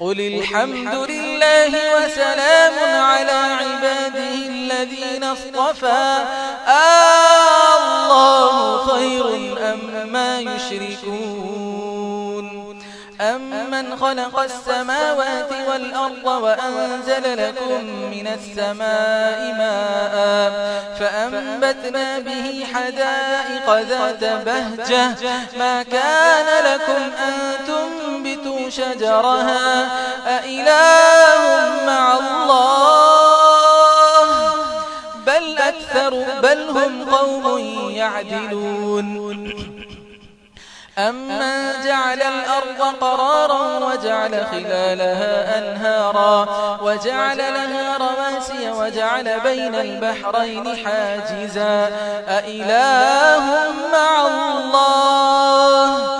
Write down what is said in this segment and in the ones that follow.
قل الحمد لله وسلام على عباده الذين اصطفى الله خير أم ما يشركون أمن خلق السماوات والأرض وأنزل لكم من السماء ماء فأنبتنا به حدائق ذات بهجة ما كان لكم أن تنبتوا شجرها أإله مع الله؟ بل أكثر بل هم قوم يعدلون. أما جعل الأرض قرارا وجعل خلالها أنهارا وجعل لها رواسي وجعل بين البحرين حاجزا. أإله مع الله؟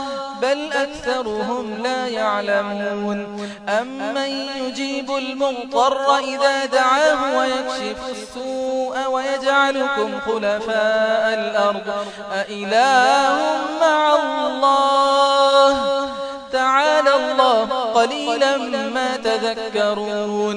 بل أكثرهم لا يعلمون. أمن يجيب المضطر إذا دعاه ويكشف السوء ويجعلكم خلفاء الأرض. أإله مع الله. تعالى الله قليلا ما تذكرون.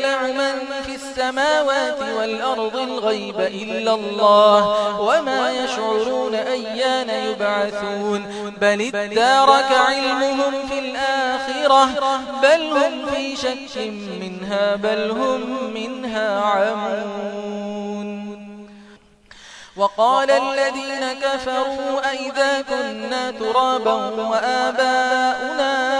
يعلم من في السماوات والأرض الغيب إلا الله وما يشعرون أيان يبعثون بل ادارك علمهم في الآخرة بل هم في شك منها بل هم منها عمون وقال الذين كفروا أئذا كنا ترابا وآباؤنا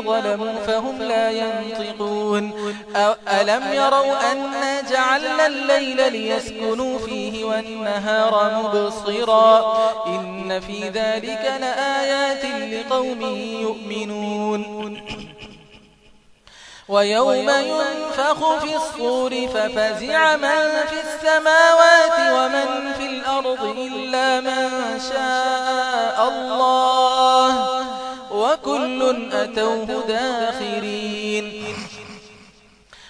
ظلموا فهم لا ينطقون. ألم يروا أن جعلنا الليل ليسكنوا فيه والنهار مبصرا؟ إن في ذلك لآيات لقوم يؤمنون. ويوم ينفخ في الصور ففزع من في السماوات ومن في الأرض إلا من شاء الله. وكل أتوه داخرين